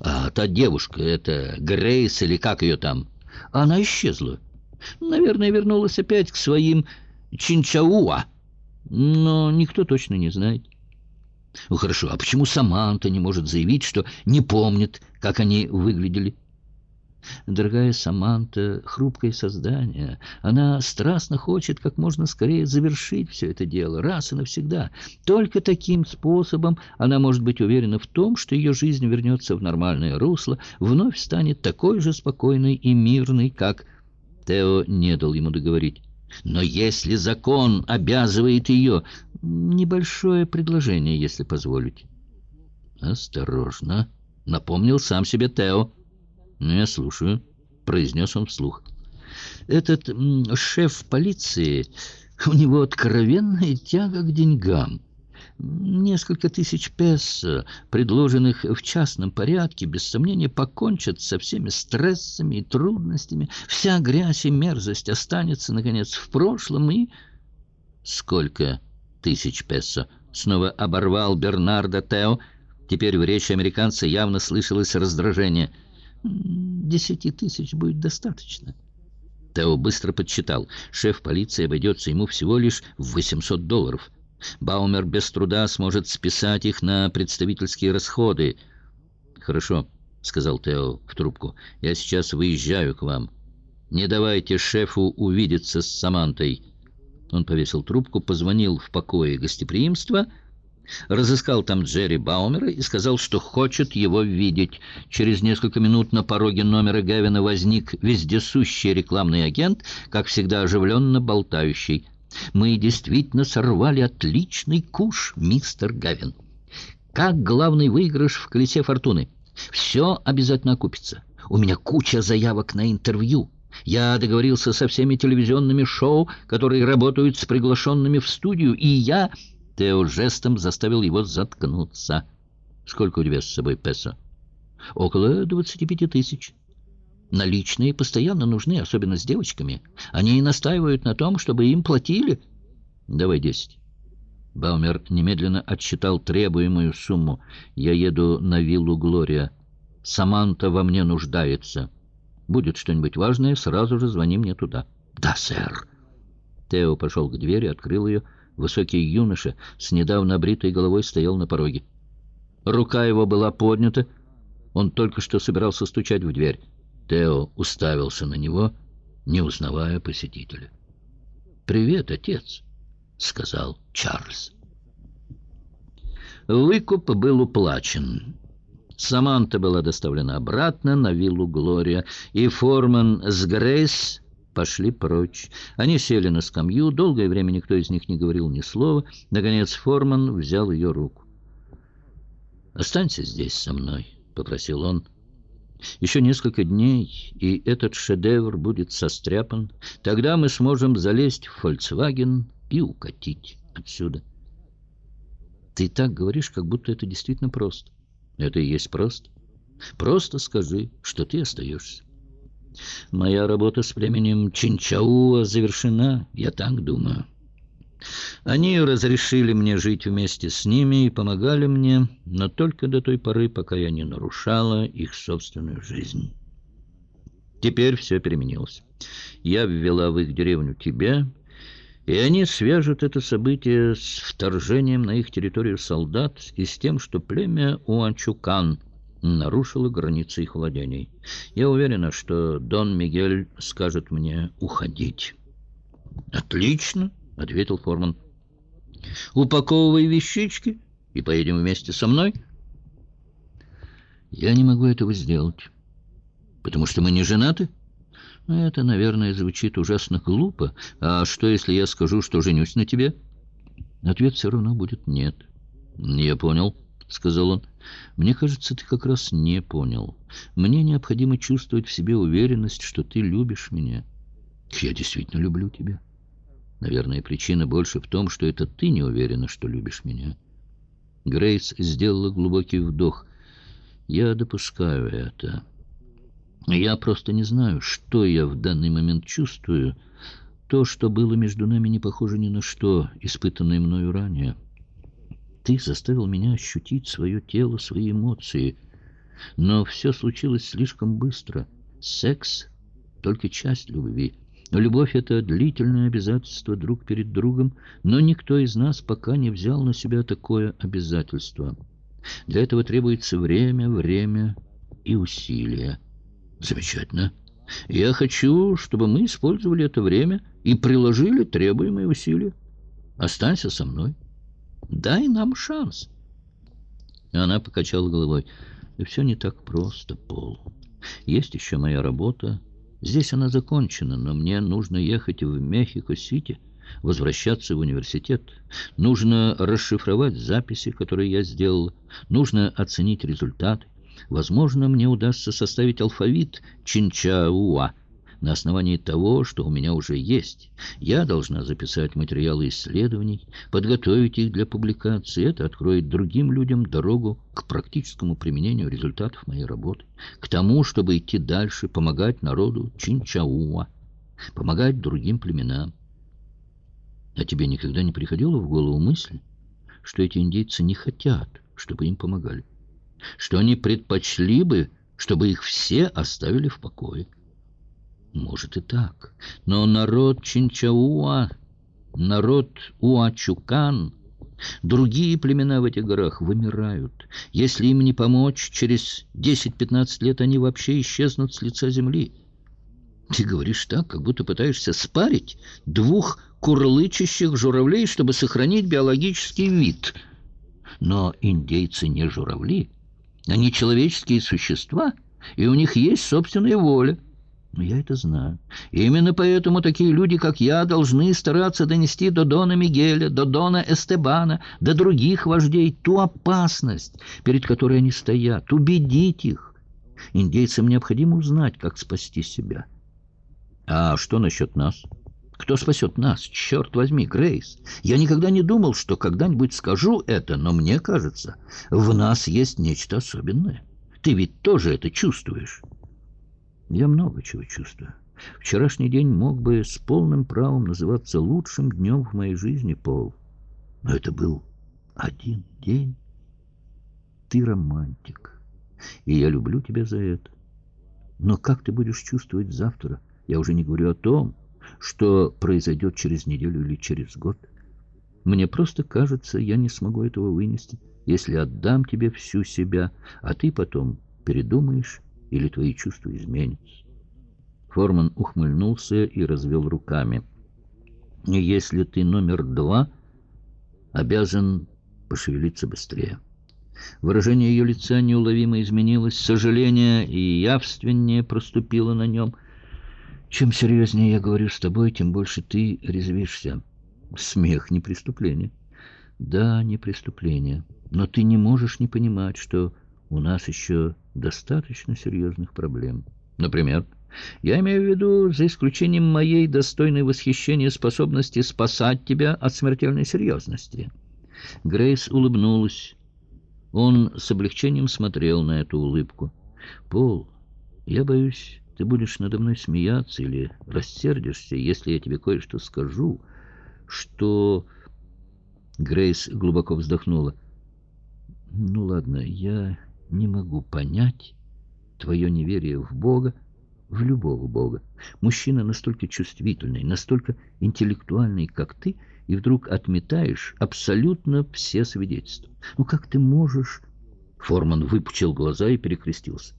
А та девушка, это Грейс или как ее там? Она исчезла. Наверное, вернулась опять к своим Чинчауа. Но никто точно не знает. Ну, хорошо, а почему Саманта не может заявить, что не помнит, как они выглядели? Дорогая Саманта — хрупкое создание. Она страстно хочет как можно скорее завершить все это дело, раз и навсегда. Только таким способом она может быть уверена в том, что ее жизнь вернется в нормальное русло, вновь станет такой же спокойной и мирной, как... Тео не дал ему договорить. Но если закон обязывает ее... Небольшое предложение, если позволите. «Осторожно», — напомнил сам себе Тео. «Ну, я слушаю», — произнес он вслух. «Этот шеф полиции, у него откровенная тяга к деньгам». Несколько тысяч песо, предложенных в частном порядке, без сомнения, покончат со всеми стрессами и трудностями. Вся грязь и мерзость останется, наконец, в прошлом и... Сколько тысяч песо? Снова оборвал Бернардо Тео. Теперь в речи американца явно слышалось раздражение. Десяти тысяч будет достаточно. Тео быстро подсчитал. Шеф полиции обойдется ему всего лишь в 800 долларов. Баумер без труда сможет списать их на представительские расходы. «Хорошо», — сказал Тео в трубку, — «я сейчас выезжаю к вам. Не давайте шефу увидеться с Самантой». Он повесил трубку, позвонил в покое гостеприимства, разыскал там Джерри Баумера и сказал, что хочет его видеть. Через несколько минут на пороге номера Гевина возник вездесущий рекламный агент, как всегда оживленно болтающий. Мы действительно сорвали отличный куш, мистер Гавин. Как главный выигрыш в колесе фортуны. Все обязательно окупится. У меня куча заявок на интервью. Я договорился со всеми телевизионными шоу, которые работают с приглашенными в студию, и я... Тео жестом заставил его заткнуться. «Сколько у тебя с собой песо?» «Около двадцати пяти тысяч». Наличные постоянно нужны, особенно с девочками. Они и настаивают на том, чтобы им платили. Давай десять. Баумер немедленно отсчитал требуемую сумму. Я еду на виллу Глория. Саманта во мне нуждается. Будет что-нибудь важное, сразу же звони мне туда. Да, сэр. Тео пошел к двери, открыл ее. Высокий юноша с недавно обритой головой стоял на пороге. Рука его была поднята. Он только что собирался стучать в дверь. Тео уставился на него, не узнавая посетителя. «Привет, отец», — сказал Чарльз. Выкуп был уплачен. Саманта была доставлена обратно на виллу Глория, и Форман с Грейс пошли прочь. Они сели на скамью, долгое время никто из них не говорил ни слова. Наконец Форман взял ее руку. «Останься здесь со мной», — попросил он. Еще несколько дней, и этот шедевр будет состряпан. Тогда мы сможем залезть в «Фольксваген» и укатить отсюда. Ты так говоришь, как будто это действительно просто. Это и есть просто. Просто скажи, что ты остаешься. Моя работа с племенем Чинчауа завершена, я так думаю. Они разрешили мне жить вместе с ними и помогали мне, но только до той поры, пока я не нарушала их собственную жизнь. Теперь все переменилось. Я ввела в их деревню тебя, и они свяжут это событие с вторжением на их территорию солдат и с тем, что племя Уанчукан нарушило границы их владений. Я уверена, что Дон Мигель скажет мне уходить. «Отлично!» — ответил Форман. «Упаковывай вещички и поедем вместе со мной». «Я не могу этого сделать, потому что мы не женаты». «Это, наверное, звучит ужасно глупо. А что, если я скажу, что женюсь на тебе?» Ответ все равно будет «нет». «Я понял», — сказал он. «Мне кажется, ты как раз не понял. Мне необходимо чувствовать в себе уверенность, что ты любишь меня. Я действительно люблю тебя». Наверное, причина больше в том, что это ты не уверена, что любишь меня. Грейс сделала глубокий вдох. Я допускаю это. Я просто не знаю, что я в данный момент чувствую. То, что было между нами, не похоже ни на что, испытанное мною ранее. Ты заставил меня ощутить свое тело, свои эмоции. Но все случилось слишком быстро. Секс — только часть любви. Любовь — это длительное обязательство друг перед другом, но никто из нас пока не взял на себя такое обязательство. Для этого требуется время, время и усилия. Замечательно. Я хочу, чтобы мы использовали это время и приложили требуемые усилия. Останься со мной. Дай нам шанс. Она покачала головой. Все не так просто, Пол. Есть еще моя работа. Здесь она закончена, но мне нужно ехать в Мехико-Сити, возвращаться в университет. Нужно расшифровать записи, которые я сделал. Нужно оценить результаты. Возможно, мне удастся составить алфавит Чинчауа на основании того, что у меня уже есть. Я должна записать материалы исследований, подготовить их для публикации. Это откроет другим людям дорогу к практическому применению результатов моей работы, к тому, чтобы идти дальше, помогать народу Чинчауа, помогать другим племенам. А тебе никогда не приходило в голову мысль, что эти индейцы не хотят, чтобы им помогали? Что они предпочли бы, чтобы их все оставили в покое? Может и так. Но народ Чинчауа, народ Уачукан, другие племена в этих горах вымирают. Если им не помочь, через 10-15 лет они вообще исчезнут с лица земли. Ты говоришь так, как будто пытаешься спарить двух курлычащих журавлей, чтобы сохранить биологический вид. Но индейцы не журавли, они человеческие существа, и у них есть собственная воля. Но я это знаю. Именно поэтому такие люди, как я, должны стараться донести до Дона Мигеля, до Дона Эстебана, до других вождей ту опасность, перед которой они стоят, убедить их. Индейцам необходимо узнать, как спасти себя. А что насчет нас? Кто спасет нас? Черт возьми, Грейс. Я никогда не думал, что когда-нибудь скажу это, но мне кажется, в нас есть нечто особенное. Ты ведь тоже это чувствуешь. Я много чего чувствую. Вчерашний день мог бы с полным правом называться лучшим днем в моей жизни, Пол. Но это был один день. Ты романтик, и я люблю тебя за это. Но как ты будешь чувствовать завтра? Я уже не говорю о том, что произойдет через неделю или через год. Мне просто кажется, я не смогу этого вынести, если отдам тебе всю себя, а ты потом передумаешь или твои чувства изменятся. Форман ухмыльнулся и развел руками. «Если ты номер два, обязан пошевелиться быстрее». Выражение ее лица неуловимо изменилось, сожаление и явственнее проступило на нем. «Чем серьезнее я говорю с тобой, тем больше ты резвишься. Смех — не преступление». «Да, не преступление. Но ты не можешь не понимать, что у нас еще достаточно серьезных проблем. Например, я имею в виду, за исключением моей достойной восхищения способности спасать тебя от смертельной серьезности. Грейс улыбнулась. Он с облегчением смотрел на эту улыбку. «Пол, я боюсь, ты будешь надо мной смеяться или рассердишься, если я тебе кое-что скажу, что...» Грейс глубоко вздохнула. «Ну ладно, я не могу понять твое неверие в Бога, в любого Бога. Мужчина настолько чувствительный, настолько интеллектуальный, как ты, и вдруг отметаешь абсолютно все свидетельства. Ну как ты можешь... Форман выпучил глаза и перекрестился.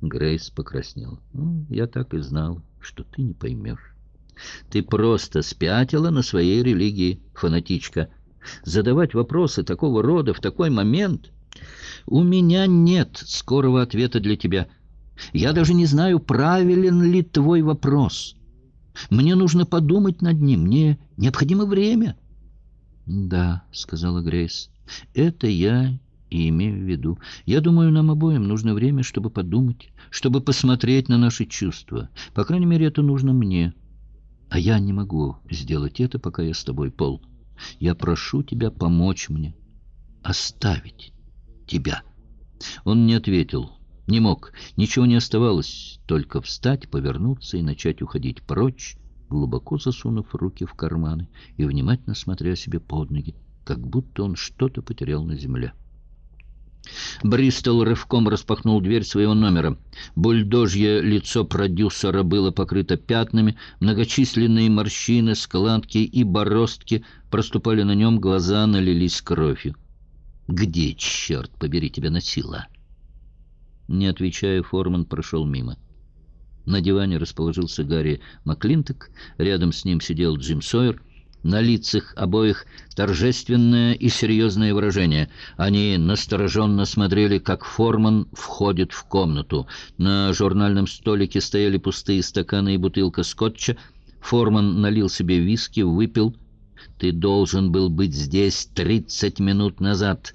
Грейс покраснела. Ну, я так и знал, что ты не поймешь. Ты просто спятила на своей религии, фанатичка. Задавать вопросы такого рода в такой момент... «У меня нет скорого ответа для тебя. Я даже не знаю, правилен ли твой вопрос. Мне нужно подумать над ним. Мне необходимо время». «Да», — сказала Грейс, — «это я и имею в виду. Я думаю, нам обоим нужно время, чтобы подумать, чтобы посмотреть на наши чувства. По крайней мере, это нужно мне. А я не могу сделать это, пока я с тобой, Пол. Я прошу тебя помочь мне, оставить» тебя». Он не ответил, не мог, ничего не оставалось, только встать, повернуться и начать уходить прочь, глубоко засунув руки в карманы и внимательно смотря себе под ноги, как будто он что-то потерял на земле. Бристол рывком распахнул дверь своего номера. Бульдожье лицо продюсера было покрыто пятнами, многочисленные морщины, складки и бороздки проступали на нем, глаза налились кровью. «Где, черт побери, тебя носила?» Не отвечая, Форман прошел мимо. На диване расположился Гарри Маклинток, рядом с ним сидел Джим Сойер — на лицах обоих торжественное и серьезное выражение. Они настороженно смотрели, как Форман входит в комнату. На журнальном столике стояли пустые стаканы и бутылка скотча. Форман налил себе виски, выпил. «Ты должен был быть здесь тридцать минут назад»,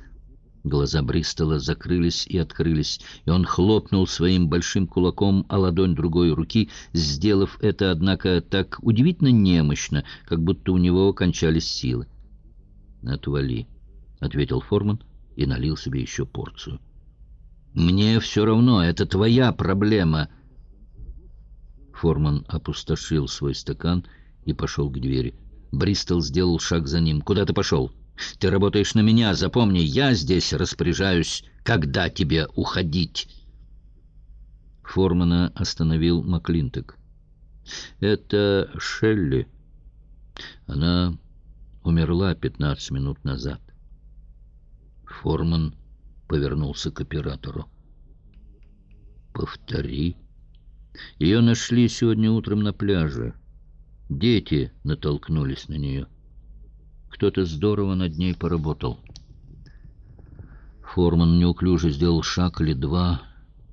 Глаза Бристола закрылись и открылись, и он хлопнул своим большим кулаком о ладонь другой руки, сделав это, однако, так удивительно немощно, как будто у него кончались силы. «Отвали», — ответил Форман и налил себе еще порцию. «Мне все равно, это твоя проблема». Форман опустошил свой стакан и пошел к двери. Бристол сделал шаг за ним. «Куда ты пошел?» Ты работаешь на меня, запомни, я здесь распоряжаюсь, когда тебе уходить. Формана остановил Маклинток. Это Шелли. Она умерла пятнадцать минут назад. Форман повернулся к оператору. «Повтори. Ее нашли сегодня утром на пляже. Дети натолкнулись на нее». Кто-то здорово над ней поработал. Форман неуклюже сделал шаг или два,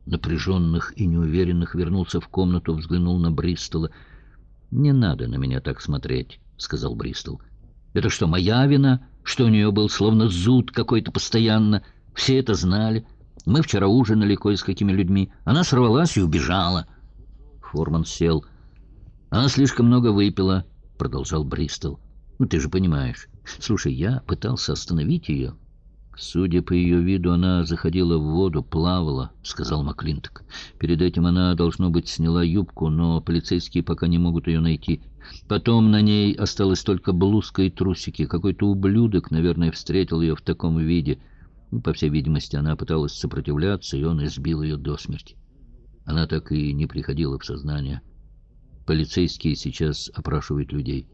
напряженных и неуверенных, вернулся в комнату, взглянул на Бристола. «Не надо на меня так смотреть», — сказал Бристол. «Это что, моя вина, что у нее был словно зуд какой-то постоянно? Все это знали. Мы вчера ужинали кое с какими людьми. Она сорвалась и убежала». Форман сел. «Она слишком много выпила», — продолжал Бристол. «Ну, ты же понимаешь. Слушай, я пытался остановить ее. Судя по ее виду, она заходила в воду, плавала, — сказал Маклинток. Перед этим она, должно быть, сняла юбку, но полицейские пока не могут ее найти. Потом на ней осталась только блузка и трусики. Какой-то ублюдок, наверное, встретил ее в таком виде. Ну, по всей видимости, она пыталась сопротивляться, и он избил ее до смерти. Она так и не приходила в сознание. Полицейские сейчас опрашивают людей.